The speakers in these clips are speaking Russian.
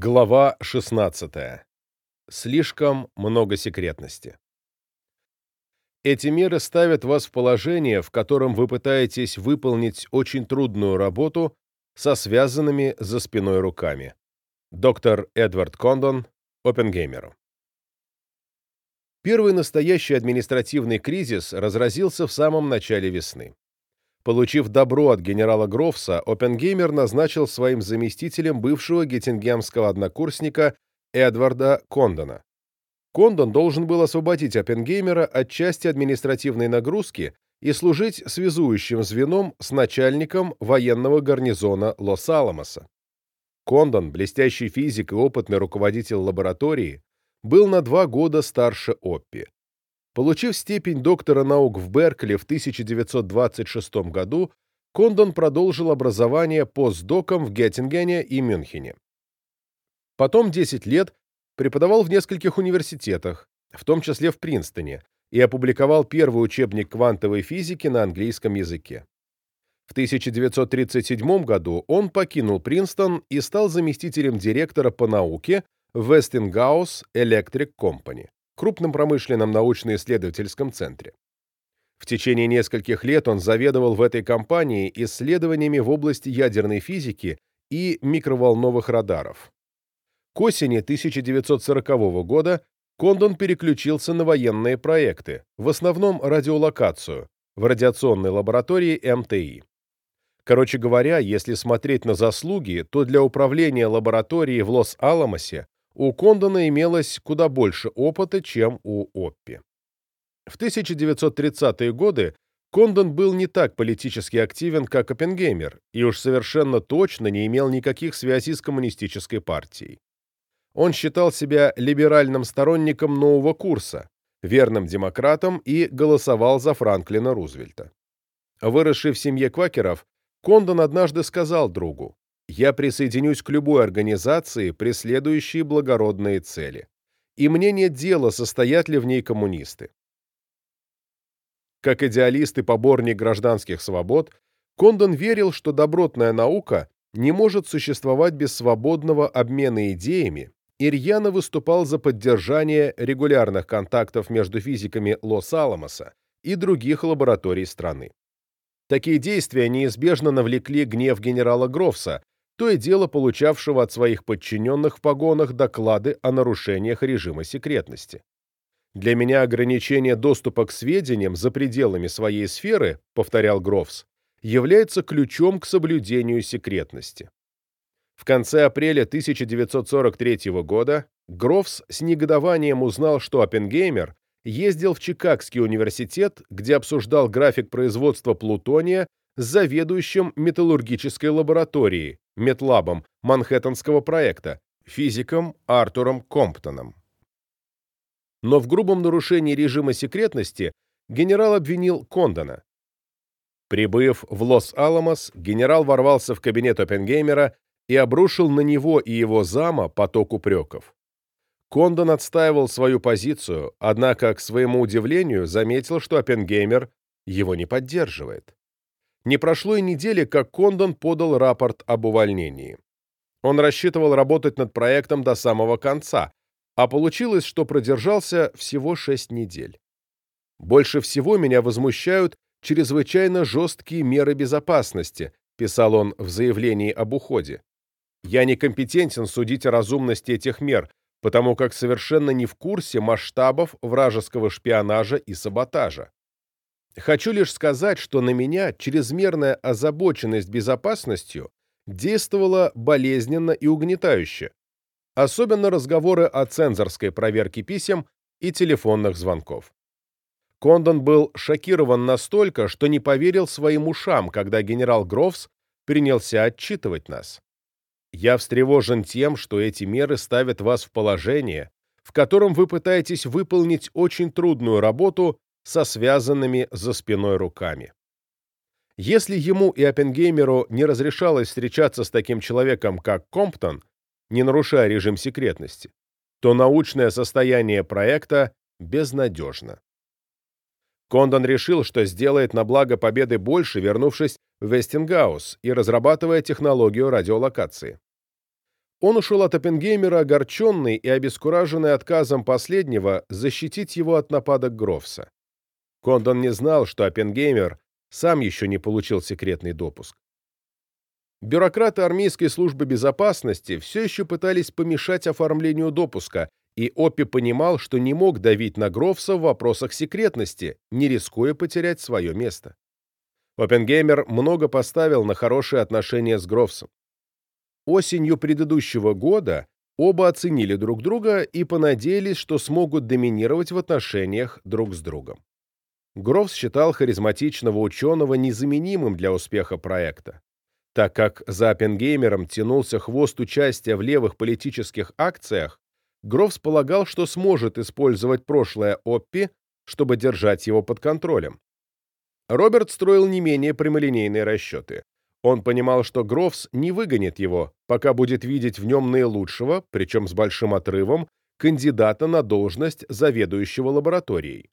Глава 16. Слишком много секретности. Эти меры ставят вас в положение, в котором вы пытаетесь выполнить очень трудную работу со связанными за спиной руками. Доктор Эдвард Кондон, Оппенгеймеру. Первый настоящий административный кризис разразился в самом начале весны. Получив добро от генерала Грофса, Оппенгеймер назначил своим заместителем бывшего геттингемского однокурсника Эдварда Кондона. Кондон должен был освободить Оппенгеймера от части административной нагрузки и служить связующим звеном с начальником военного гарнизона Лос-Аламоса. Кондон, блестящий физик и опытный руководитель лаборатории, был на два года старше Оппи. Получив степень доктора наук в Беркли в 1926 году, Кондон продолжил образование постдоком в Геттингене и Мюнхене. Потом 10 лет преподавал в нескольких университетах, в том числе в Принстоне, и опубликовал первый учебник квантовой физики на английском языке. В 1937 году он покинул Принстон и стал заместителем директора по науке в Westinghouse Electric Company крупном промышленном научно-исследовательском центре. В течение нескольких лет он заведовал в этой компании исследованиями в области ядерной физики и микроволновых радаров. К осени 1940 года Кондон переключился на военные проекты, в основном радиолокацию, в радиационной лаборатории МТИ. Короче говоря, если смотреть на заслуги, то для управления лабораторией в Лос-Аламосе у Кондона имелось куда больше опыта, чем у Оппи. В 1930-е годы Кондон был не так политически активен, как Оппенгеймер, и уж совершенно точно не имел никаких связей с коммунистической партией. Он считал себя либеральным сторонником нового курса, верным демократом и голосовал за Франклина Рузвельта. Выросший в семье квакеров, Кондон однажды сказал другу, я присоединюсь к любой организации, преследующей благородные цели. И мне нет дела, состоят ли в ней коммунисты. Как идеалист и поборник гражданских свобод, Кондон верил, что добротная наука не может существовать без свободного обмена идеями, и рьяно выступал за поддержание регулярных контактов между физиками Лос-Аламоса и других лабораторий страны. Такие действия неизбежно навлекли гнев генерала Грофса, то и дело получавшего от своих подчиненных в погонах доклады о нарушениях режима секретности. Для меня ограничение доступа к сведениям за пределами своей сферы, повторял Грофс, является ключом к соблюдению секретности. В конце апреля 1943 года Грофс с негодованием узнал, что Оппенгеймер ездил в Чикагский университет, где обсуждал график производства плутония с заведующим металлургической лабораторией, Метлабом, Манхэттенского проекта, физиком Артуром Комптоном. Но в грубом нарушении режима секретности генерал обвинил Кондона. Прибыв в Лос-Аламос, генерал ворвался в кабинет Оппенгеймера и обрушил на него и его зама поток упреков. Кондон отстаивал свою позицию, однако, к своему удивлению, заметил, что Оппенгеймер его не поддерживает. Не прошло и недели, как Кондон подал рапорт об увольнении. Он рассчитывал работать над проектом до самого конца, а получилось, что продержался всего 6 недель. «Больше всего меня возмущают чрезвычайно жесткие меры безопасности», писал он в заявлении об уходе. «Я некомпетентен судить о разумности этих мер, потому как совершенно не в курсе масштабов вражеского шпионажа и саботажа. Хочу лишь сказать, что на меня чрезмерная озабоченность безопасностью действовала болезненно и угнетающе, особенно разговоры о цензорской проверке писем и телефонных звонков. Кондон был шокирован настолько, что не поверил своим ушам, когда генерал Грофс принялся отчитывать нас. Я встревожен тем, что эти меры ставят вас в положение, в котором вы пытаетесь выполнить очень трудную работу со связанными за спиной руками. Если ему и Оппенгеймеру не разрешалось встречаться с таким человеком, как Комптон, не нарушая режим секретности, то научное состояние проекта безнадежно. Кондон решил, что сделает на благо победы больше, вернувшись в Вестингаус и разрабатывая технологию радиолокации. Он ушел от Оппенгеймера огорченный и обескураженный отказом последнего защитить его от нападок Грофса. Кондон не знал, что Оппенгеймер сам еще не получил секретный допуск. Бюрократы армейской службы безопасности все еще пытались помешать оформлению допуска, и Оппи понимал, что не мог давить на Грофса в вопросах секретности, не рискуя потерять свое место. Оппенгеймер много поставил на хорошие отношения с Грофсом. Осенью предыдущего года оба оценили друг друга и понадеялись, что смогут доминировать в отношениях друг с другом. Грофс считал харизматичного ученого незаменимым для успеха проекта. Так как за Оппенгеймером тянулся хвост участия в левых политических акциях, Грофс полагал, что сможет использовать прошлое Оппи, чтобы держать его под контролем. Роберт строил не менее прямолинейные расчеты. Он понимал, что Грофс не выгонит его, пока будет видеть в нем наилучшего, причем с большим отрывом, кандидата на должность заведующего лабораторией.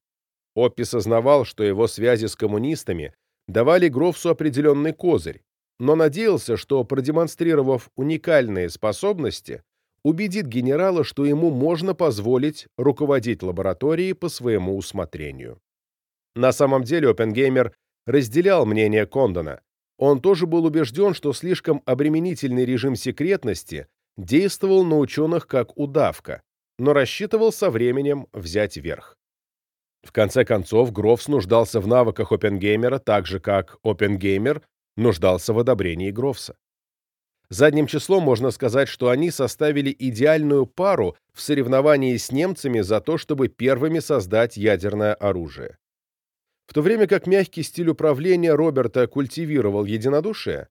Оппи сознавал, что его связи с коммунистами давали Грофсу определенный козырь, но надеялся, что, продемонстрировав уникальные способности, убедит генерала, что ему можно позволить руководить лабораторией по своему усмотрению. На самом деле Оппенгеймер разделял мнение Кондона, он тоже был убежден, что слишком обременительный режим секретности действовал на ученых как удавка, но рассчитывал со временем взять верх. В конце концов, Грофс нуждался в навыках Опенгеймера так же, как Опенгеймер нуждался в одобрении Грофса. Задним числом можно сказать, что они составили идеальную пару в соревновании с немцами за то, чтобы первыми создать ядерное оружие. В то время как мягкий стиль управления Роберта культивировал единодушие,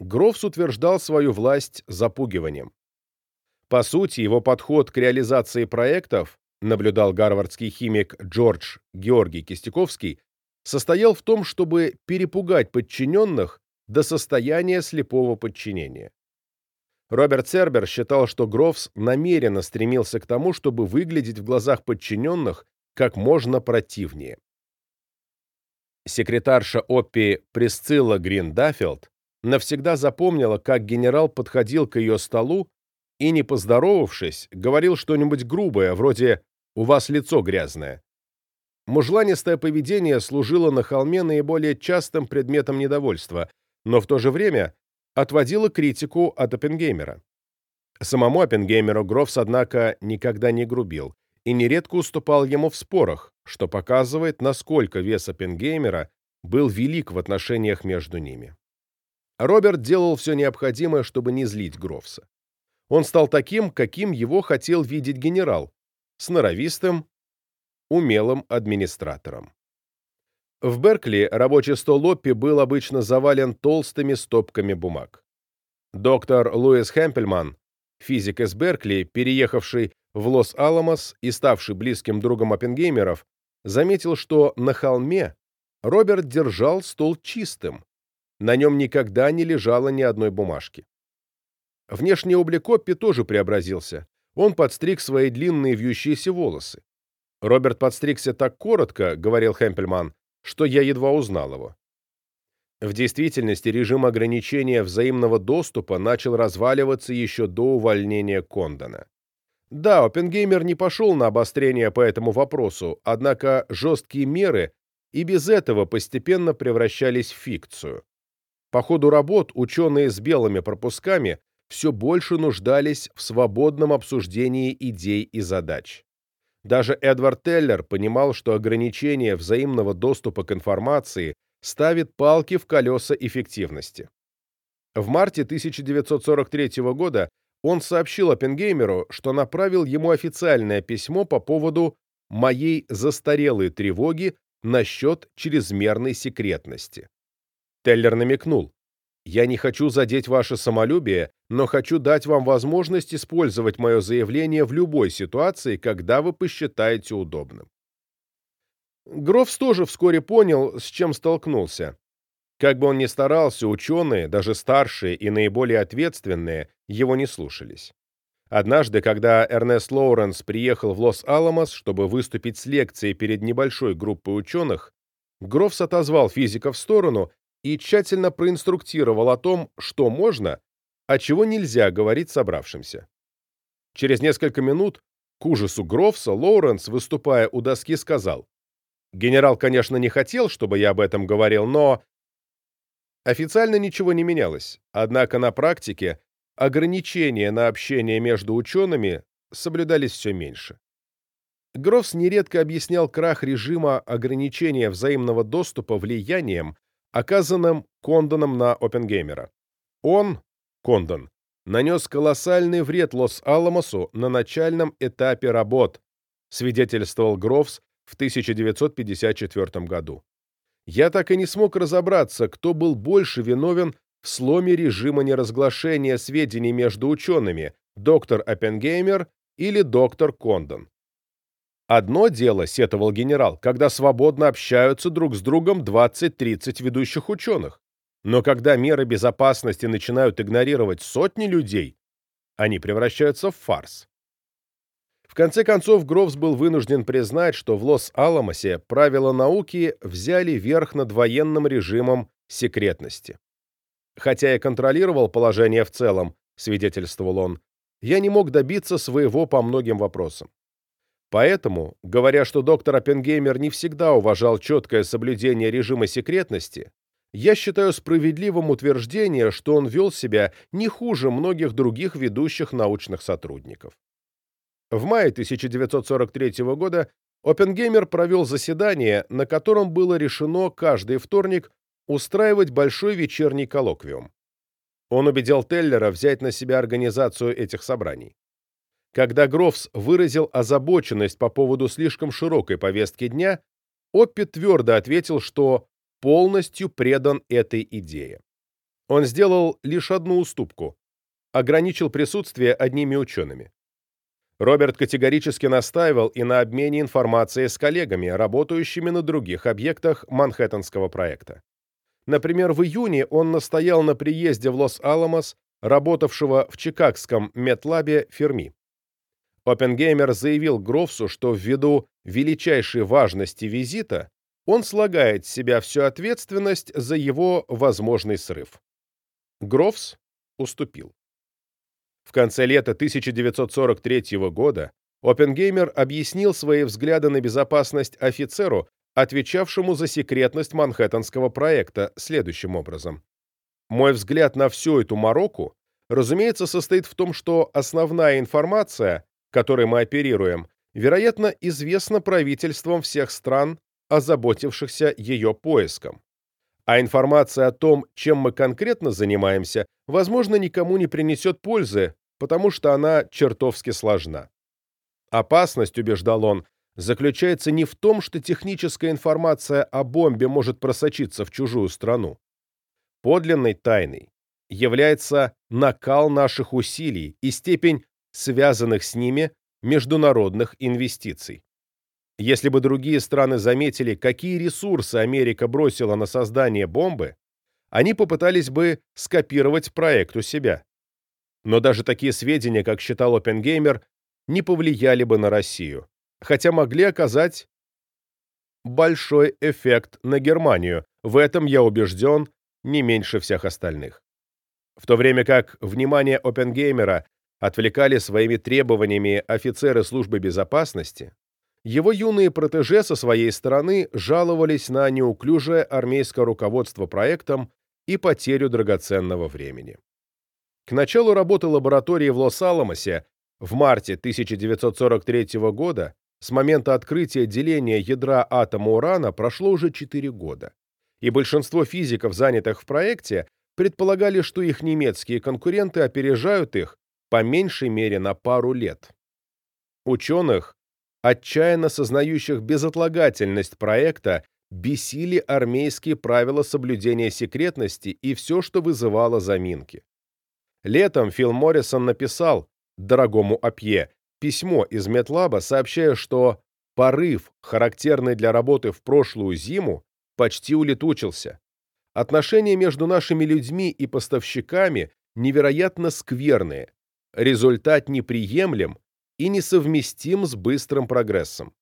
Грофс утверждал свою власть запугиванием. По сути, его подход к реализации проектов, наблюдал гарвардский химик Джордж Георгий Кистяковский, состоял в том, чтобы перепугать подчиненных до состояния слепого подчинения. Роберт Сербер считал, что Грофс намеренно стремился к тому, чтобы выглядеть в глазах подчиненных как можно противнее. Секретарша Оппи Присцилла Гриндафилд навсегда запомнила, как генерал подходил к ее столу и, не поздоровавшись, говорил что-нибудь грубое, вроде «У вас лицо грязное». Мужланистое поведение служило на холме наиболее частым предметом недовольства, но в то же время отводило критику от Оппенгеймера. Самому Оппенгеймеру Грофс, однако, никогда не грубил и нередко уступал ему в спорах, что показывает, насколько вес Оппенгеймера был велик в отношениях между ними. Роберт делал все необходимое, чтобы не злить Грофса. Он стал таким, каким его хотел видеть генерал, сноровистым, умелым администратором. В Беркли рабочий стол Лоппи был обычно завален толстыми стопками бумаг. Доктор Луис Хэмпельман, физик из Беркли, переехавший в Лос-Аламос и ставший близким другом Оппенгеймеров, заметил, что на холме Роберт держал стол чистым, на нем никогда не лежало ни одной бумажки. Внешний облик Оппи тоже преобразился. Он подстриг свои длинные вьющиеся волосы. «Роберт подстригся так коротко», — говорил Хэмпельман, — «что я едва узнал его». В действительности режим ограничения взаимного доступа начал разваливаться еще до увольнения Кондона. Да, Оппенгеймер не пошел на обострение по этому вопросу, однако жесткие меры и без этого постепенно превращались в фикцию. По ходу работ ученые с белыми пропусками все больше нуждались в свободном обсуждении идей и задач. Даже Эдвард Теллер понимал, что ограничение взаимного доступа к информации ставит палки в колеса эффективности. В марте 1943 года он сообщил Оппенгеймеру, что направил ему официальное письмо по поводу моей застарелой тревоги насчет чрезмерной секретности. Теллер намекнул, «Я не хочу задеть ваше самолюбие, но хочу дать вам возможность использовать мое заявление в любой ситуации, когда вы посчитаете удобным». Грофс тоже вскоре понял, с чем столкнулся. Как бы он ни старался, ученые, даже старшие и наиболее ответственные, его не слушались. Однажды, когда Эрнест Лоуренс приехал в Лос-Аламос, чтобы выступить с лекцией перед небольшой группой ученых, Гровс отозвал физика в сторону и тщательно проинструктировал о том, что можно, а чего нельзя говорить собравшимся. Через несколько минут, к ужасу Гровса, Лоуренс, выступая у доски, сказал, «Генерал, конечно, не хотел, чтобы я об этом говорил, но...» Официально ничего не менялось, однако на практике ограничения на общение между учеными соблюдались все меньше. Грофс нередко объяснял крах режима ограничения взаимного доступа влиянием, оказанным Кондоном на Оппенгеймера. Он, Кондон, нанес колоссальный вред Лос-Аламосу на начальном этапе работ, свидетельствовал Грофс в 1954 году. Я так и не смог разобраться, кто был больше виновен в сломе режима неразглашения сведений между учеными, доктор Оппенгеймер или доктор Кондон. Одно дело, сетовал генерал, когда свободно общаются друг с другом 20-30 ведущих ученых. Но когда меры безопасности начинают игнорировать сотни людей, они превращаются в фарс. В конце концов, Грофс был вынужден признать, что в Лос-Аламосе правила науки взяли верх над военным режимом секретности. Хотя я контролировал положение в целом, свидетельствовал он, я не мог добиться своего по многим вопросам. Поэтому, говоря, что доктор Оппенгеймер не всегда уважал четкое соблюдение режима секретности, я считаю справедливым утверждение, что он вел себя не хуже многих других ведущих научных сотрудников. В мае 1943 года Оппенгеймер провел заседание, на котором было решено каждый вторник устраивать большой вечерний коллоквиум. Он убедил Теллера взять на себя организацию этих собраний. Когда Грофс выразил озабоченность по поводу слишком широкой повестки дня, Оппи твердо ответил, что полностью предан этой идее. Он сделал лишь одну уступку – ограничил присутствие одними учеными. Роберт категорически настаивал и на обмене информацией с коллегами, работающими на других объектах Манхэттенского проекта. Например, в июне он настоял на приезде в Лос-Аламос работавшего в чикагском медлабе Ферми. Оппенгеймер заявил Грофсу, что ввиду величайшей важности визита он слагает с себя всю ответственность за его возможный срыв. Грофс уступил. В конце лета 1943 года Оппенгеймер объяснил свои взгляды на безопасность офицеру, отвечавшему за секретность Манхэттенского проекта, следующим образом. «Мой взгляд на всю эту мороку, разумеется, состоит в том, что основная информация, которой мы оперируем, вероятно, известна правительствам всех стран, озаботившихся ее поиском. А информация о том, чем мы конкретно занимаемся, возможно, никому не принесет пользы, потому что она чертовски сложна. Опасность, убеждал он, заключается не в том, что техническая информация о бомбе может просочиться в чужую страну. Подлинной тайной является накал наших усилий и степень связанных с ними международных инвестиций. Если бы другие страны заметили, какие ресурсы Америка бросила на создание бомбы, они попытались бы скопировать проект у себя. Но даже такие сведения, как считал Оппенгеймер, не повлияли бы на Россию, хотя могли оказать большой эффект на Германию. В этом я убежден не меньше всех остальных. В то время как внимание Оппенгеймера отвлекали своими требованиями офицеры службы безопасности, его юные протеже со своей стороны жаловались на неуклюжее армейское руководство проектом и потерю драгоценного времени. К началу работы лаборатории в Лос-Аламосе в марте 1943 года с момента открытия деления ядра атома урана прошло уже 4 года, и большинство физиков, занятых в проекте, предполагали, что их немецкие конкуренты опережают их по меньшей мере на пару лет. Ученых, отчаянно сознающих безотлагательность проекта, бесили армейские правила соблюдения секретности и все, что вызывало заминки. Летом Фил Моррисон написал дорогому Апье письмо из Метлаба, сообщая, что порыв, характерный для работы в прошлую зиму, почти улетучился. Отношения между нашими людьми и поставщиками невероятно скверные, результат неприемлем и несовместим с быстрым прогрессом.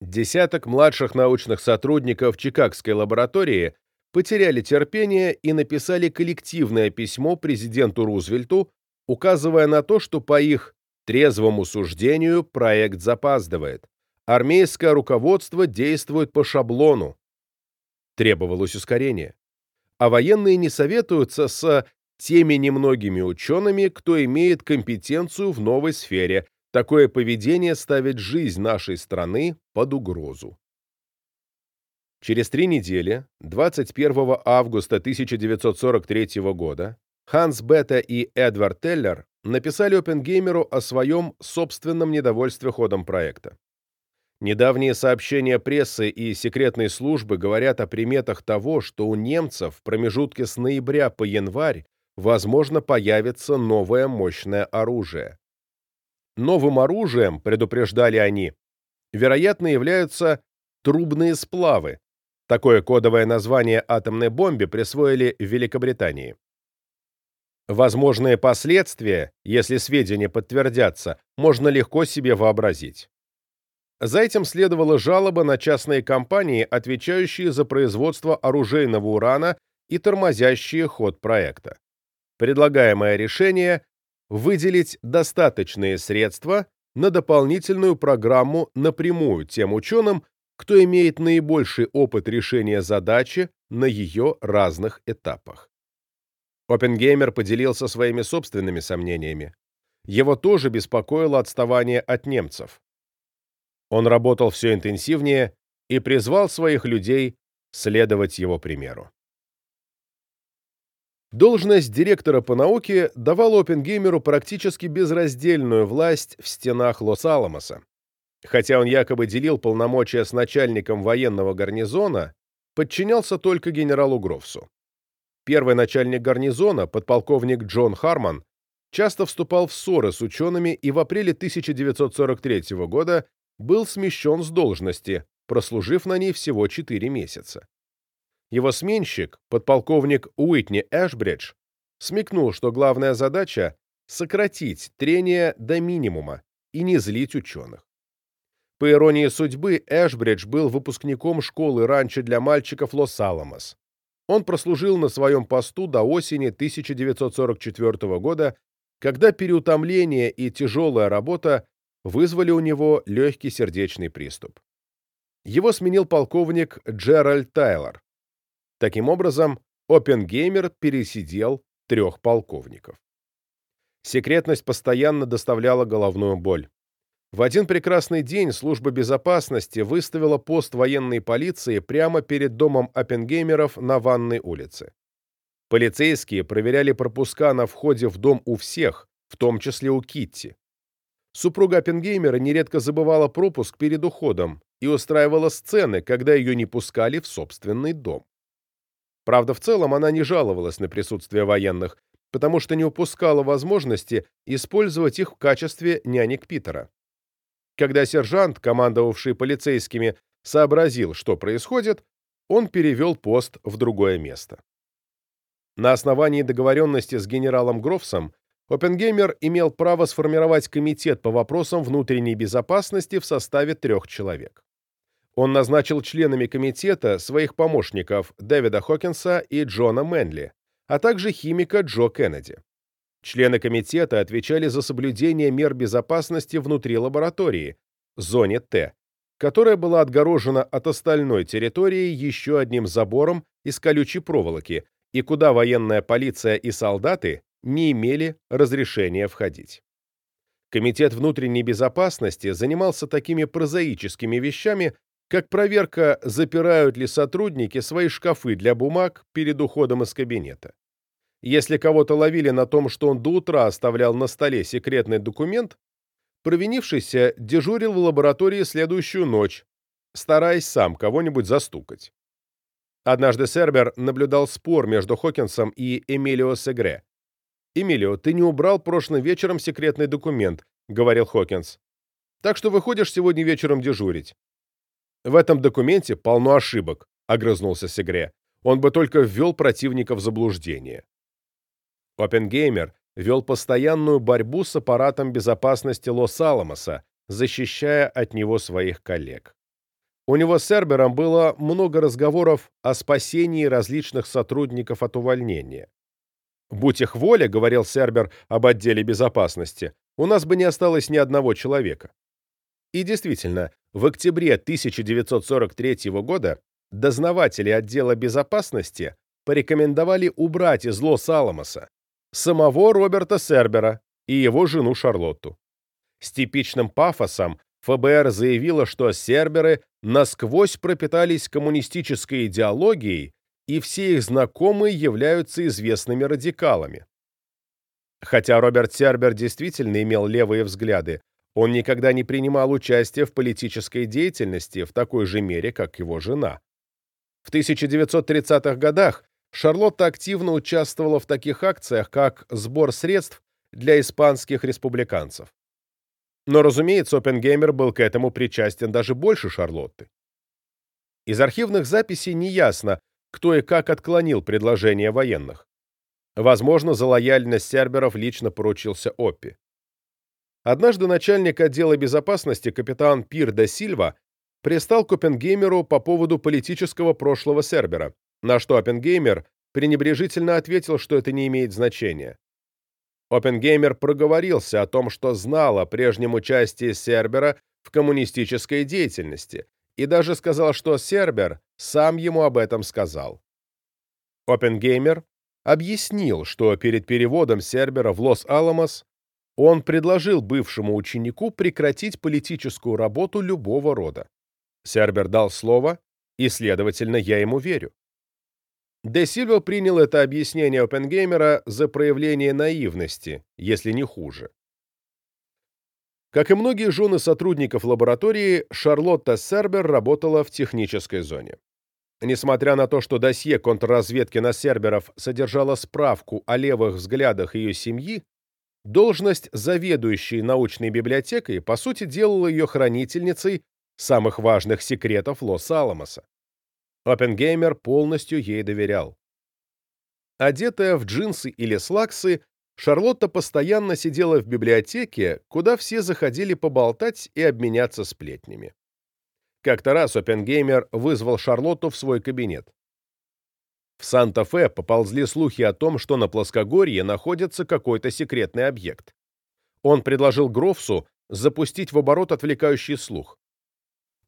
Десяток младших научных сотрудников Чикагской лаборатории потеряли терпение и написали коллективное письмо президенту Рузвельту, указывая на то, что по их трезвому суждению проект запаздывает. Армейское руководство действует по шаблону. Требовалось ускорение. А военные не советуются с теми немногими учеными, кто имеет компетенцию в новой сфере. Такое поведение ставит жизнь нашей страны под угрозу. Через три недели, 21 августа 1943 года, Ханс Бетта и Эдвард Теллер написали Оппенгеймеру о своем собственном недовольстве ходом проекта. Недавние сообщения прессы и секретной службы говорят о приметах того, что у немцев в промежутке с ноября по январь возможно появится новое мощное оружие. Новым оружием, предупреждали они, вероятно являются трубные сплавы. Такое кодовое название атомной бомбе присвоили Великобритании. Возможные последствия, если сведения подтвердятся, можно легко себе вообразить. За этим следовала жалоба на частные компании, отвечающие за производство оружейного урана и тормозящие ход проекта. Предлагаемое решение – выделить достаточные средства на дополнительную программу напрямую тем ученым, кто имеет наибольший опыт решения задачи на ее разных этапах. Оппенгеймер поделился своими собственными сомнениями. Его тоже беспокоило отставание от немцев. Он работал все интенсивнее и призвал своих людей следовать его примеру. Должность директора по науке давала Оппенгеймеру практически безраздельную власть в стенах Лос-Аламоса. Хотя он якобы делил полномочия с начальником военного гарнизона, подчинялся только генералу Грофсу. Первый начальник гарнизона, подполковник Джон Харман, часто вступал в ссоры с учеными и в апреле 1943 года был смещен с должности, прослужив на ней всего 4 месяца. Его сменщик, подполковник Уитни Эшбридж, смекнул, что главная задача — сократить трение до минимума и не злить ученых. По иронии судьбы, Эшбридж был выпускником школы ранчо для мальчиков Лос-Аламос. Он прослужил на своем посту до осени 1944 года, когда переутомление и тяжелая работа вызвали у него легкий сердечный приступ. Его сменил полковник Джеральд Тайлор. Таким образом, Оппенгеймер пересидел трех полковников. Секретность постоянно доставляла головную боль. В один прекрасный день служба безопасности выставила пост военной полиции прямо перед домом Оппенгеймеров на Ванной улице. Полицейские проверяли пропуска на входе в дом у всех, в том числе у Китти. Супруга Оппенгеймера нередко забывала пропуск перед уходом и устраивала сцены, когда ее не пускали в собственный дом. Правда, в целом она не жаловалась на присутствие военных, потому что не упускала возможности использовать их в качестве нянек Питера. Когда сержант, командовавший полицейскими, сообразил, что происходит, он перевел пост в другое место. На основании договоренности с генералом Грофсом Оппенгеймер имел право сформировать комитет по вопросам внутренней безопасности в составе трех человек. Он назначил членами комитета своих помощников Дэвида Хокинса и Джона Мэнли, а также химика Джо Кеннеди. Члены комитета отвечали за соблюдение мер безопасности внутри лаборатории, зоне Т, которая была отгорожена от остальной территории еще одним забором из колючей проволоки и куда военная полиция и солдаты не имели разрешения входить. Комитет внутренней безопасности занимался такими прозаическими вещами, как проверка, запирают ли сотрудники свои шкафы для бумаг перед уходом из кабинета. Если кого-то ловили на том, что он до утра оставлял на столе секретный документ, провинившийся дежурил в лаборатории следующую ночь, стараясь сам кого-нибудь застукать. Однажды Сербер наблюдал спор между Хокинсом и Эмилио Сегре. «Эмилио, ты не убрал прошлым вечером секретный документ», — говорил Хокинс. «Так что выходишь сегодня вечером дежурить». «В этом документе полно ошибок», — огрызнулся Сегре. «Он бы только ввел противника в заблуждение». Оппенгеймер вел постоянную борьбу с аппаратом безопасности Лос-Аламоса, защищая от него своих коллег. у него с Сербером было много разговоров о спасении различных сотрудников от увольнения. «Будь их воля», — говорил Сербер об отделе безопасности, «у нас бы не осталось ни одного человека». И действительно, в октябре 1943 года дознаватели отдела безопасности порекомендовали убрать из Лос-Аламоса самого Роберта Сербера и его жену Шарлотту. С типичным пафосом ФБР заявило, что серберы насквозь пропитались коммунистической идеологией и все их знакомые являются известными радикалами. Хотя Роберт Сербер действительно имел левые взгляды, он никогда не принимал участия в политической деятельности в такой же мере, как его жена. В 1930-х годах Шарлотта активно участвовала в таких акциях, как сбор средств для испанских республиканцев. Но, разумеется, Оппенгеймер был к этому причастен даже больше Шарлотты. Из архивных записей неясно, кто и как отклонил предложение военных. Возможно, за лояльность серберов лично поручился Оппи. Однажды начальник отдела безопасности капитан Пир де Сильва пристал к Оппенгеймеру по поводу политического прошлого Сербера, на что Оппенгеймер пренебрежительно ответил, что это не имеет значения. Оппенгеймер проговорился о том, что знал о прежнем участии Сербера в коммунистической деятельности, и даже сказал, что Сербер сам ему об этом сказал. Оппенгеймер объяснил, что перед переводом Сербера в Лос-Аламос он предложил бывшему ученику прекратить политическую работу любого рода. Сербер дал слово, и, следовательно, я ему верю. Де Сильва принял это объяснение Оппенгеймера за проявление наивности, если не хуже. Как и многие жены сотрудников лаборатории, Шарлотта Сербер работала в технической зоне. Несмотря на то, что досье контрразведки на серберов содержало справку о левых взглядах ее семьи, должность заведующей научной библиотекой, по сути, делала ее хранительницей самых важных секретов Лос-Аламоса. Оппенгеймер полностью ей доверял. Одетая в джинсы или слаксы, Шарлотта постоянно сидела в библиотеке, куда все заходили поболтать и обменяться сплетнями. Как-то раз Оппенгеймер вызвал Шарлотту в свой кабинет. В Санта-Фе поползли слухи о том, что на плоскогорье находится какой-то секретный объект. Он предложил Грофсу запустить в оборот отвлекающий слух.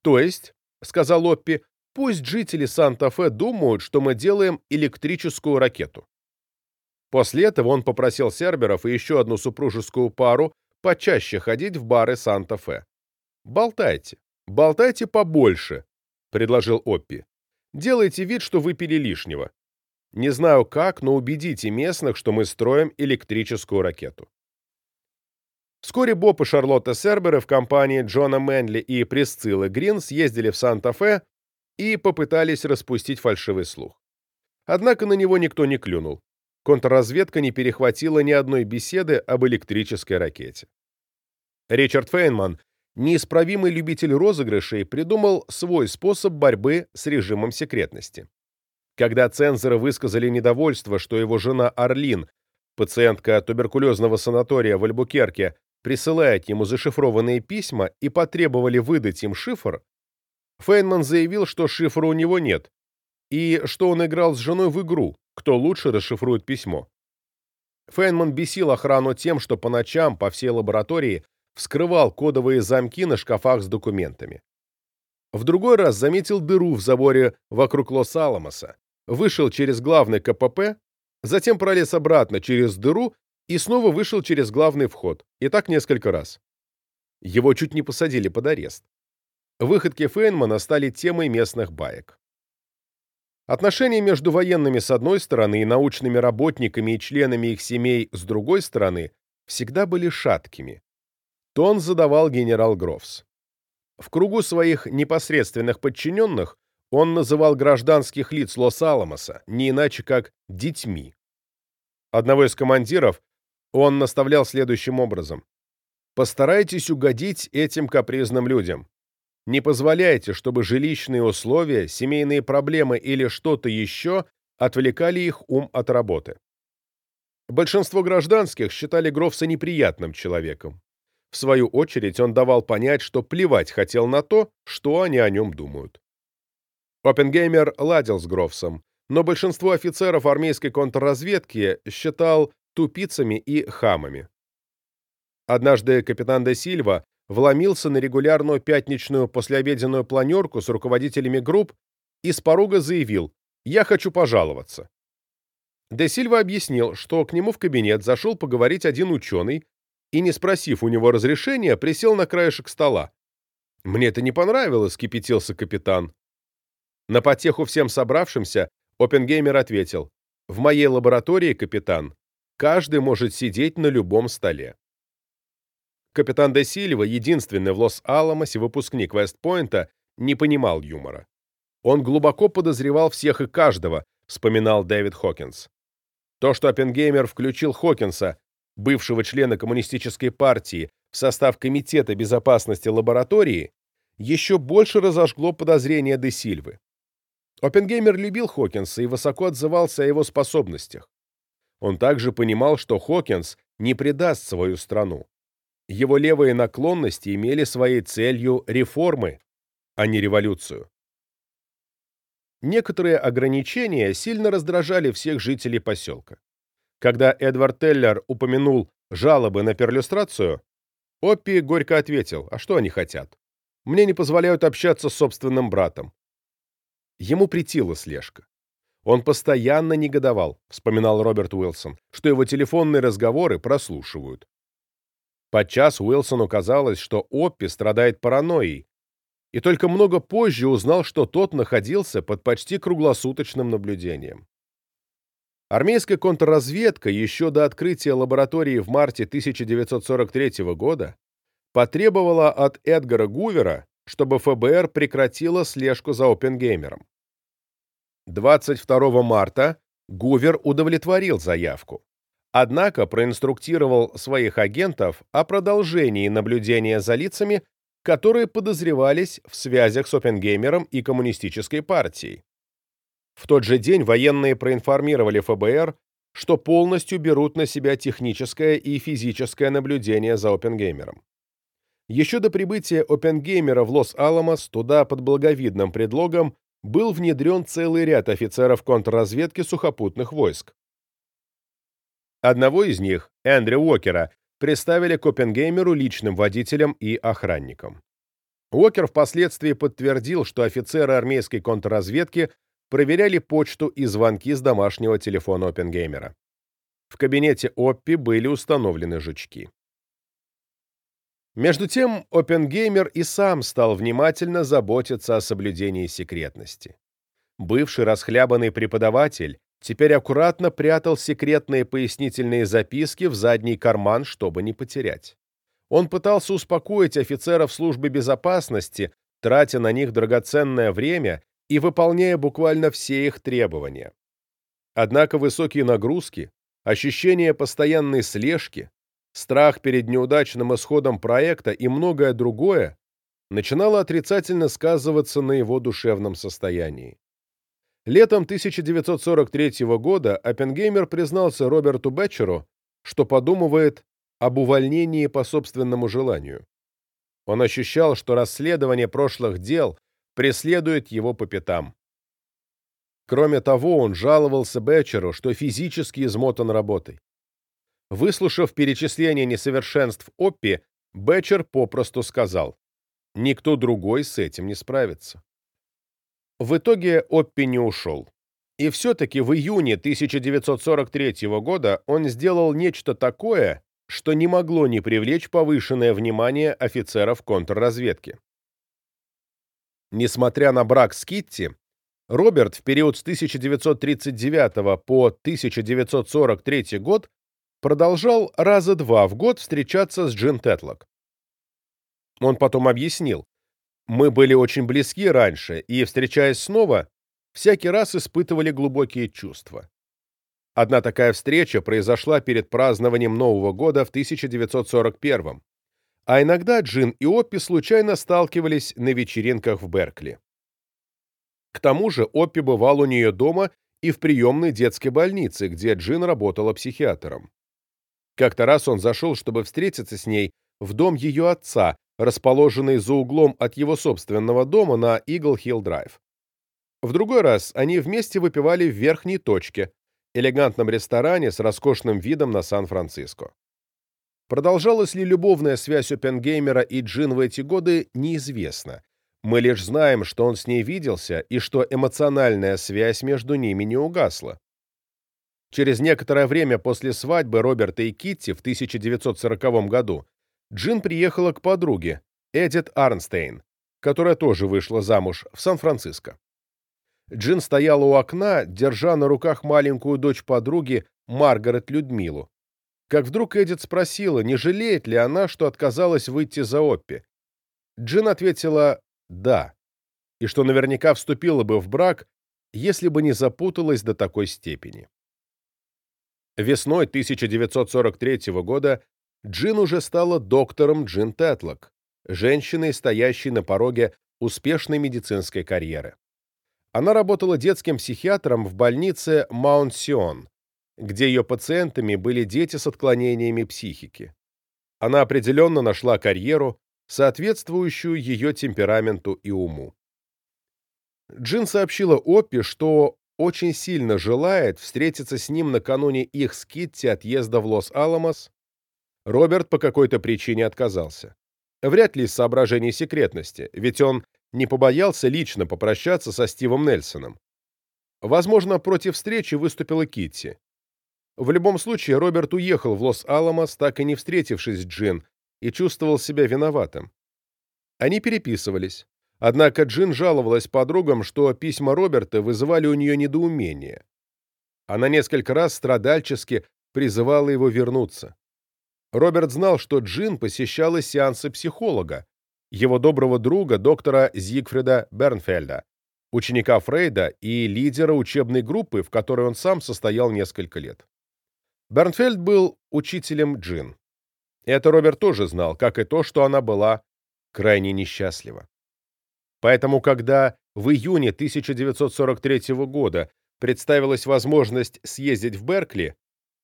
«То есть, — сказал Оппи, — пусть жители Санта-Фе думают, что мы делаем электрическую ракету. После этого он попросил серберов и еще одну супружескую пару почаще ходить в бары Санта-Фе. «Болтайте, болтайте побольше», — предложил Оппи. «Делайте вид, что выпили лишнего. Не знаю как, но убедите местных, что мы строим электрическую ракету». Вскоре Боб и Шарлотта Серберы в компании Джона Мэнли и Присциллы Грин съездили в Санта-Фе и попытались распустить фальшивый слух. Однако на него никто не клюнул контрразведка не перехватила ни одной беседы об электрической ракете. Ричард Фейнман, неисправимый любитель розыгрышей, придумал свой способ борьбы с режимом секретности. Когда цензоры высказали недовольство, что его жена Орлин, пациентка туберкулезного санатория в Альбукерке, присылает ему зашифрованные письма и потребовали выдать им шифр, Фейнман заявил, что шифра у него нет, и что он играл с женой в игру, кто лучше расшифрует письмо. Фейнман бесил охрану тем, что по ночам по всей лаборатории вскрывал кодовые замки на шкафах с документами. В другой раз заметил дыру в заборе вокруг Лос-Аламоса, вышел через главный КПП, затем пролез обратно через дыру и снова вышел через главный вход, и так несколько раз. Его чуть не посадили под арест. Выходки Фейнмана стали темой местных баек. Отношения между военными с одной стороны и научными работниками и членами их семей с другой стороны всегда были шаткими. Тон задавал генерал Грофс. В кругу своих непосредственных подчиненных он называл гражданских лиц Лос-Аламоса не иначе как «детьми». Одного из командиров он наставлял следующим образом. «Постарайтесь угодить этим капризным людям. Не позволяйте, чтобы жилищные условия, семейные проблемы или что-то еще отвлекали их ум от работы. Большинство гражданских считали Грофса неприятным человеком. В свою очередь он давал понять, что плевать хотел на то, что они о нем думают. Оппенгеймер ладил с Грофсом, но большинство офицеров армейской контрразведки считал тупицами и хамами. Однажды капитан де Сильва вломился на регулярную пятничную послеобеденную планерку с руководителями групп и с порога заявил «Я хочу пожаловаться». Де Сильва объяснил, что к нему в кабинет зашел поговорить один ученый и, не спросив у него разрешения, присел на краешек стола. «Мне это не понравилось», — кипятился капитан. На потеху всем собравшимся Оппенгеймер ответил, «В моей лаборатории, капитан, каждый может сидеть на любом столе». Капитан де Сильва, единственный в Лос-Аламосе выпускник Вестпойнта, не понимал юмора. Он глубоко подозревал всех и каждого, вспоминал Дэвид Хокинс. То, что Оппенгеймер включил Хокинса, бывшего члена коммунистической партии, в состав Комитета безопасности лаборатории, еще больше разожгло подозрения де Сильвы. Оппенгеймер любил Хокинса и высоко отзывался о его способностях. Он также понимал, что Хокинс не предаст свою страну. Его левые наклонности имели своей целью реформы, а не революцию. Некоторые ограничения сильно раздражали всех жителей поселка. Когда Эдвард Теллер упомянул жалобы на перлюстрацию, Оппи горько ответил, а что они хотят? Мне не позволяют общаться с собственным братом. Ему претила слежка. Он постоянно негодовал, вспоминал Роберт Уилсон, что его телефонные разговоры прослушивают. Подчас Уилсону казалось, что Оппи страдает паранойей, и только много позже узнал, что тот находился под почти круглосуточным наблюдением. Армейская контрразведка еще до открытия лаборатории в марте 1943 года потребовала от Эдгара Гувера чтобы ФБР прекратило слежку за Оппенгеймером. 22 марта Гувер удовлетворил заявку, однако проинструктировал своих агентов о продолжении наблюдения за лицами, которые подозревались в связях с Оппенгеймером и Коммунистической партией. В тот же день военные проинформировали ФБР, что полностью берут на себя техническое и физическое наблюдение за Оппенгеймером. Еще до прибытия Оппенгеймера в Лос-Аламос туда под благовидным предлогом был внедрен целый ряд офицеров контрразведки сухопутных войск. Одного из них, Эндрю Уокера, представили к Оппенгеймеру личным водителем и охранником. Уокер впоследствии подтвердил, что офицеры армейской контрразведки проверяли почту и звонки с домашнего телефона Оппенгеймера. В кабинете Оппи были установлены жучки. Между тем, Оппенгеймер и сам стал внимательно заботиться о соблюдении секретности. Бывший расхлябанный преподаватель теперь аккуратно прятал секретные пояснительные записки в задний карман, чтобы не потерять. Он пытался успокоить офицеров службы безопасности, тратя на них драгоценное время и выполняя буквально все их требования. Однако высокие нагрузки, ощущение постоянной слежки, страх перед неудачным исходом проекта и многое другое начинало отрицательно сказываться на его душевном состоянии. Летом 1943 года Оппенгеймер признался Роберту Бетчеру, что подумывает об увольнении по собственному желанию. Он ощущал, что расследование прошлых дел преследует его по пятам. Кроме того, он жаловался Бетчеру, что физически измотан работой. Выслушав перечисление несовершенств Оппи, Бетчер попросту сказал, «Никто другой с этим не справится». В итоге Оппи не ушел. И все-таки в июне 1943 года он сделал нечто такое, что не могло не привлечь повышенное внимание офицеров контрразведки. Несмотря на брак с Китти, Роберт в период с 1939 по 1943 год продолжал раза два в год встречаться с Джин Тетлок. Он потом объяснил, «Мы были очень близки раньше, и, встречаясь снова, всякий раз испытывали глубокие чувства. Одна такая встреча произошла перед празднованием Нового года в 1941 а иногда Джин и Оппи случайно сталкивались на вечеринках в Беркли. К тому же Оппи бывал у нее дома и в приемной детской больнице, где Джин работала психиатром. Как-то раз он зашел, чтобы встретиться с ней, в дом ее отца, расположенный за углом от его собственного дома на Игл-Хилл-Драйв. В другой раз они вместе выпивали в верхней точке, элегантном ресторане с роскошным видом на Сан-Франциско. Продолжалась ли любовная связь Оппенгеймера и Джин в эти годы, неизвестно. Мы лишь знаем, что он с ней виделся и что эмоциональная связь между ними не угасла. Через некоторое время после свадьбы Роберта и Китти в 1940 году Джин приехала к подруге, Эдит Арнстейн, которая тоже вышла замуж в Сан-Франциско. Джин стояла у окна, держа на руках маленькую дочь подруги Маргарет Людмилу. Как вдруг Эдит спросила, не жалеет ли она, что отказалась выйти за Оппи. Джин ответила «да», и что наверняка вступила бы в брак, если бы не запуталась до такой степени. Весной 1943 года Джин уже стала доктором Джин Тетлок, женщиной, стоящей на пороге успешной медицинской карьеры. Она работала детским психиатром в больнице Маунт-Сион, где ее пациентами были дети с отклонениями психики. Она определенно нашла карьеру, соответствующую ее темпераменту и уму. Джин сообщила Оппи, что очень сильно желает встретиться с ним накануне их с Китти отъезда в Лос-Аламос. Роберт по какой-то причине отказался. Вряд ли из соображений секретности, ведь он не побоялся лично попрощаться со Стивом Нельсоном. Возможно, против встречи выступила Китти. В любом случае, Роберт уехал в Лос-Аламос, так и не встретившись с Джин, и чувствовал себя виноватым. Они переписывались. Однако Джин жаловалась подругам, что письма Роберта вызывали у нее недоумение. Она несколько раз страдальчески призывала его вернуться. Роберт знал, что Джин посещала сеансы психолога, его доброго друга, доктора Зигфрида Бернфельда, ученика Фрейда и лидера учебной группы, в которой он сам состоял несколько лет. Бернфельд был учителем Джин. Это Роберт тоже знал, как и то, что она была крайне несчастлива. Поэтому, когда в июне 1943 года представилась возможность съездить в Беркли,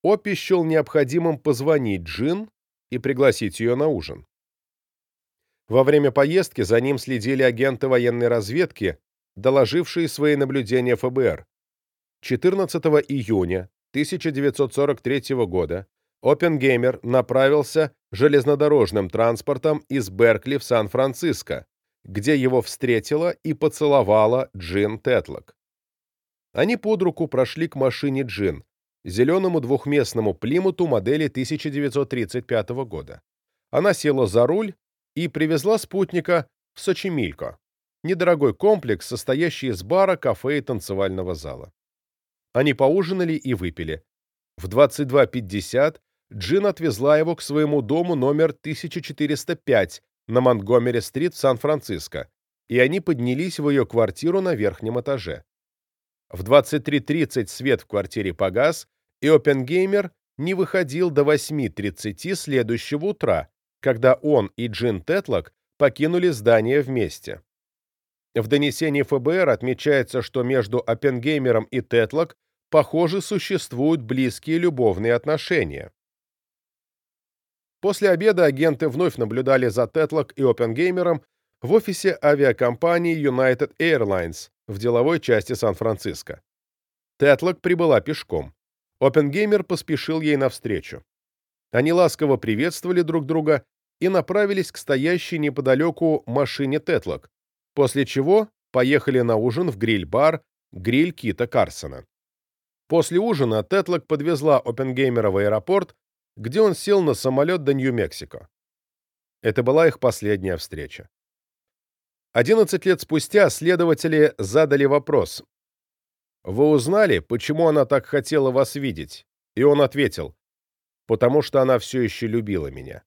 Оппи счел необходимым позвонить Джин и пригласить ее на ужин. Во время поездки за ним следили агенты военной разведки, доложившие свои наблюдения ФБР. 14 июня 1943 года Оппенгеймер направился железнодорожным транспортом из Беркли в Сан-Франциско, где его встретила и поцеловала Джин Тетлок. Они под руку прошли к машине Джин, зеленому двухместному Плимуту модели 1935 года. Она села за руль и привезла спутника в Сочимилько, недорогой комплекс, состоящий из бара, кафе и танцевального зала. Они поужинали и выпили. В 22.50 Джин отвезла его к своему дому номер 1405 на Монтгомери-стрит в Сан-Франциско, и они поднялись в ее квартиру на верхнем этаже. В 23.30 свет в квартире погас, и Оппенгеймер не выходил до 8.30 следующего утра, когда он и Джин Тетлок покинули здание вместе. В донесении ФБР отмечается, что между Оппенгеймером и Тетлок, похоже, существуют близкие любовные отношения. После обеда агенты вновь наблюдали за Тетлок и Оппенгеймером в офисе авиакомпании United Airlines в деловой части Сан-Франциско. Тетлок прибыла пешком. Оппенгеймер поспешил ей навстречу. Они ласково приветствовали друг друга и направились к стоящей неподалеку машине Тетлок, после чего поехали на ужин в гриль-бар «Гриль Кита Карсона». После ужина Тетлок подвезла Оппенгеймера в аэропорт, где он сел на самолет до Нью-Мексико. Это была их последняя встреча. 11 лет спустя следователи задали вопрос. «Вы узнали, почему она так хотела вас видеть?» И он ответил, «Потому что она все еще любила меня».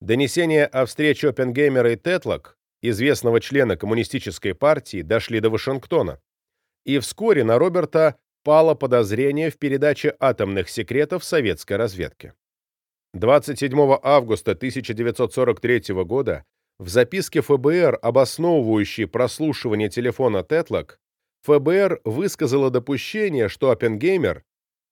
Донесения о встрече Оппенгеймера и Тетлок, известного члена коммунистической партии, дошли до Вашингтона. И вскоре на Роберта пало подозрение в передаче атомных секретов советской разведке. 27 августа 1943 года в записке ФБР, обосновывающей прослушивание телефона Тетлок, ФБР высказало допущение, что Оппенгеймер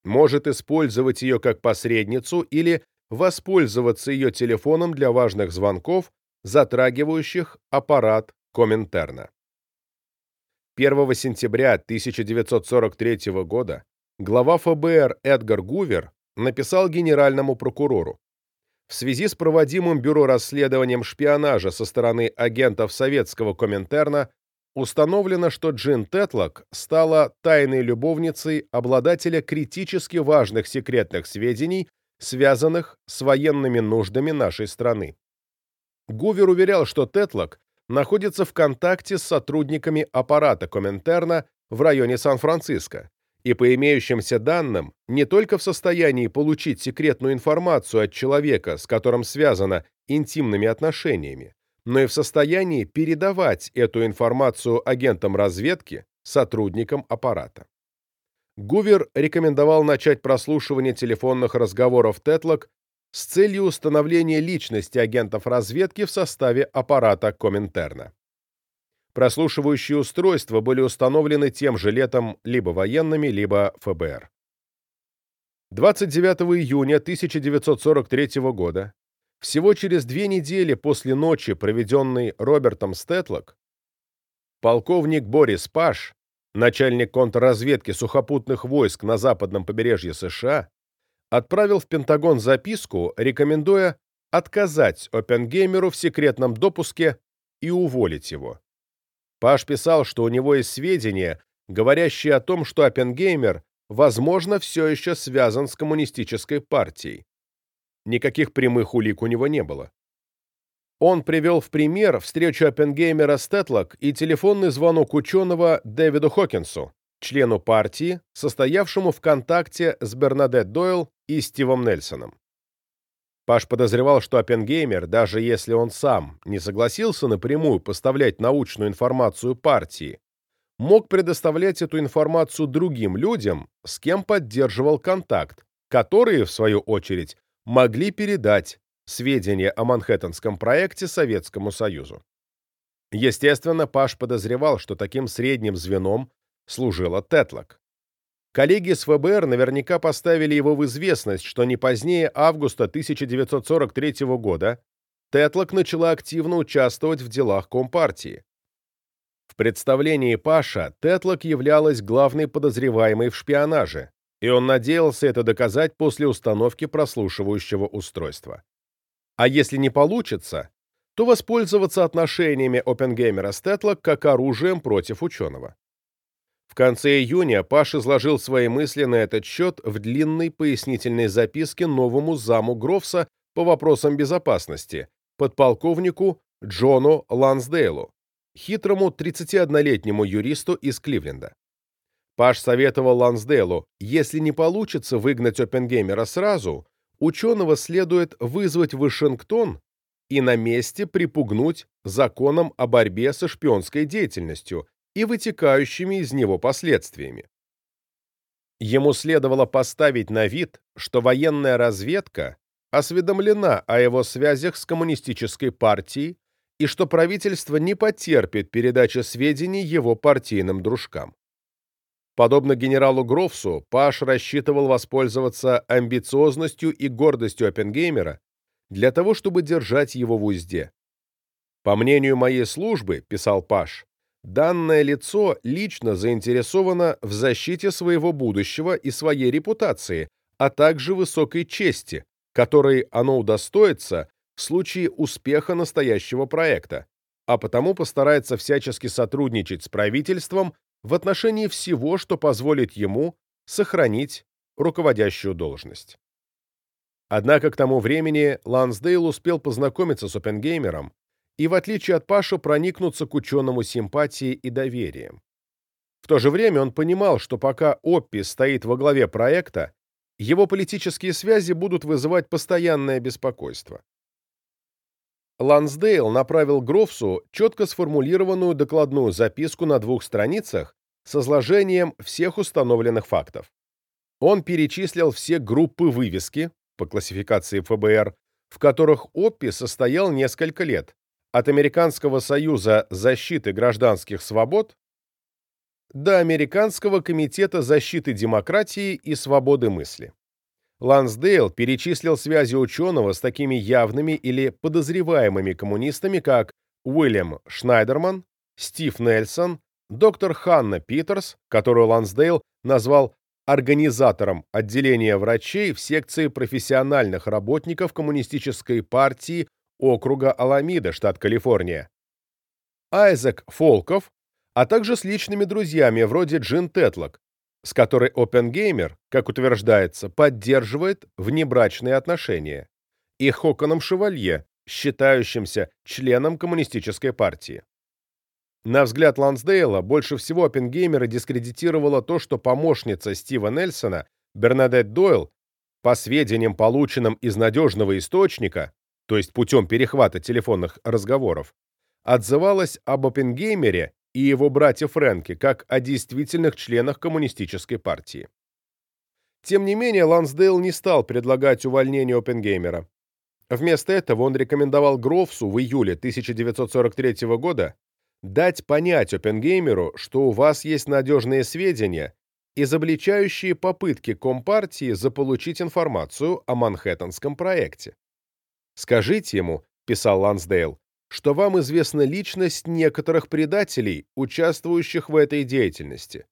может использовать ее как посредницу или воспользоваться ее телефоном для важных звонков, затрагивающих аппарат Коминтерна. 1 сентября 1943 года глава ФБР Эдгар Гувер написал генеральному прокурору в связи с проводимым бюро расследованием шпионажа со стороны агентов советского Коминтерна установлено, что Джин Тетлок стала тайной любовницей обладателя критически важных секретных сведений, связанных с военными нуждами нашей страны. Гувер уверял, что Тетлок находится в контакте с сотрудниками аппарата Коминтерна в районе Сан-Франциско и, по имеющимся данным, не только в состоянии получить секретную информацию от человека, с которым связано интимными отношениями, но и в состоянии передавать эту информацию агентам разведки, сотрудникам аппарата. Гувер рекомендовал начать прослушивание телефонных разговоров Тетлок с целью установления личности агентов разведки в составе аппарата Коминтерна. Прослушивающие устройства были установлены тем же летом либо военными, либо ФБР. 29 июня 1943 года, всего через две недели после ночи, проведенной Робертом Стетлок, полковник Борис Паш, начальник контрразведки сухопутных войск на западном побережье США, отправил в Пентагон записку, рекомендуя отказать Оппенгеймеру в секретном допуске и уволить его. Паш писал, что у него есть сведения, говорящие о том, что Оппенгеймер, возможно, все еще связан с коммунистической партией. Никаких прямых улик у него не было. Он привел в пример встречу Оппенгеймера с Тетлок и телефонный звонок ученого Дэвиду Хокинсу, члену партии, состоявшему в контакте с Бернадет Дойл и Стивом Нельсоном. Паш подозревал, что Оппенгеймер, даже если он сам не согласился напрямую поставлять научную информацию партии, мог предоставлять эту информацию другим людям, с кем поддерживал контакт, которые, в свою очередь, могли передать сведения о Манхэттенском проекте Советскому Союзу. Естественно, Паш подозревал, что таким средним звеном служила Тетлок. Коллеги с ФБР наверняка поставили его в известность, что не позднее августа 1943 года Тетлок начала активно участвовать в делах Компартии. В представлении Паша Тетлок являлась главной подозреваемой в шпионаже, и он надеялся это доказать после установки прослушивающего устройства. А если не получится, то воспользоваться отношениями Оппенгеймера с Тетлок как оружием против ученого. В конце июня Паш изложил свои мысли на этот счет в длинной пояснительной записке новому заму Грофса по вопросам безопасности, подполковнику Джону Лансдейлу, хитрому 31-летнему юристу из Кливленда. Паш советовал Лансдейлу, если не получится выгнать Оппенгеймера сразу, ученого следует вызвать в Вашингтон и на месте припугнуть законом о борьбе со шпионской деятельностью и вытекающими из него последствиями. Ему следовало поставить на вид, что военная разведка осведомлена о его связях с коммунистической партией и что правительство не потерпит передачи сведений его партийным дружкам. Подобно генералу Грофсу, Паш рассчитывал воспользоваться амбициозностью и гордостью Оппенгеймера для того, чтобы держать его в узде. «По мнению моей службы», — писал Паш, данное лицо лично заинтересовано в защите своего будущего и своей репутации, а также высокой чести, которой оно удостоится в случае успеха настоящего проекта, а потому постарается всячески сотрудничать с правительством в отношении всего, что позволит ему сохранить руководящую должность. Однако к тому времени Лансдейл успел познакомиться с Оппенгеймером и, в отличие от Паша, проникнуться к ученому симпатией и доверием. В то же время он понимал, что пока Оппи стоит во главе проекта, его политические связи будут вызывать постоянное беспокойство. Лансдейл направил Грофсу четко сформулированную докладную записку на двух страницах с изложением всех установленных фактов. Он перечислил все группы вывески по классификации ФБР, в которых Оппи состоял несколько лет, от Американского союза защиты гражданских свобод до Американского комитета защиты демократии и свободы мысли. Лансдейл перечислил связи ученого с такими явными или подозреваемыми коммунистами, как Уильям Шнайдерман, Стив Нельсон, доктор Ханна Питерс, которую Лансдейл назвал организатором отделения врачей в секции профессиональных работников Коммунистической партии округа Аламида, штат Калифорния, Айзек Фолков, а также с личными друзьями вроде Джин Тетлок, с которой Опенгеймер, как утверждается, поддерживает внебрачные отношения, и Хоконом Шевалье, считающимся членом Коммунистической партии. На взгляд Лансдейла, больше всего Оппенгеймера дискредитировало то, что помощница Стива Нельсона, Бернадет Дойл, по сведениям, полученным из надежного источника, то есть путем перехвата телефонных разговоров, отзывалась об Оппенгеймере и его брате Фрэнке как о действительных членах коммунистической партии. Тем не менее, Лансдейл не стал предлагать увольнение Оппенгеймера. Вместо этого он рекомендовал Грофсу в июле 1943 года дать понять Оппенгеймеру, что у вас есть надежные сведения, изобличающие попытки Компартии заполучить информацию о Манхэттенском проекте. «Скажите ему», — писал Лансдейл, «что вам известна личность некоторых предателей, участвующих в этой деятельности.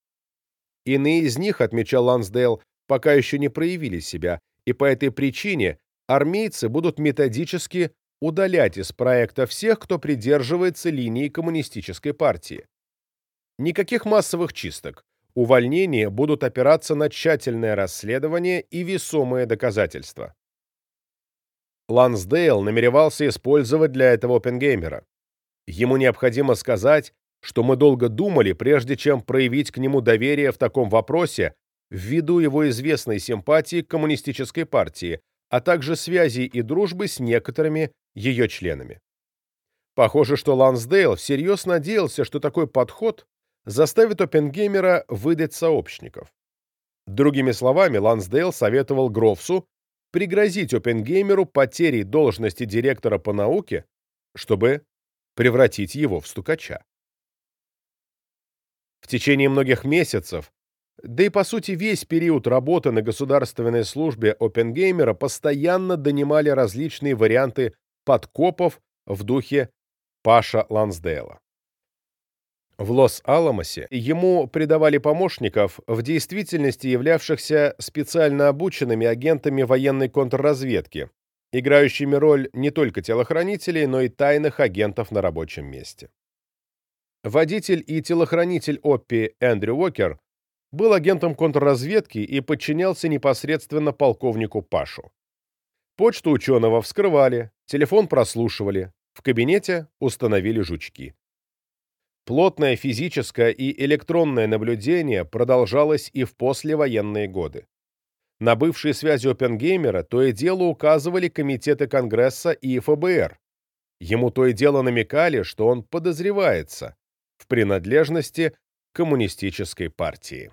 Иные из них, — отмечал Лансдейл, — пока еще не проявили себя, и по этой причине армейцы будут методически удалять из проекта всех, кто придерживается линии коммунистической партии. Никаких массовых чисток. Увольнения будут опираться на тщательное расследование и весомые доказательства. Лансдейл намеревался использовать для этого Оппенгеймера. Ему необходимо сказать, что мы долго думали, прежде чем проявить к нему доверие в таком вопросе, ввиду его известной симпатии к коммунистической партии, а также связей и дружбы с некоторыми ее членами. Похоже, что Лансдейл всерьез надеялся, что такой подход заставит Оппенгеймера выдать сообщников. Другими словами, Лансдейл советовал Грофсу пригрозить Оппенгеймеру потерей должности директора по науке, чтобы превратить его в стукача. В течение многих месяцев да и по сути весь период работы на государственной службе Оппенгеймера постоянно донимали различные варианты подкопов в духе Паша Лансдейла. В Лос-Аламосе ему придавали помощников, в действительности являвшихся специально обученными агентами военной контрразведки, играющими роль не только телохранителей, но и тайных агентов на рабочем месте. Водитель и телохранитель Оппи Эндрю Уокер был агентом контрразведки и подчинялся непосредственно полковнику Пашу. Почту ученого вскрывали, телефон прослушивали, в кабинете установили жучки. Плотное физическое и электронное наблюдение продолжалось и в послевоенные годы. На бывшие связи Оппенгеймера то и дело указывали комитеты Конгресса и ФБР. Ему то и дело намекали, что он подозревается в принадлежности к коммунистической партии.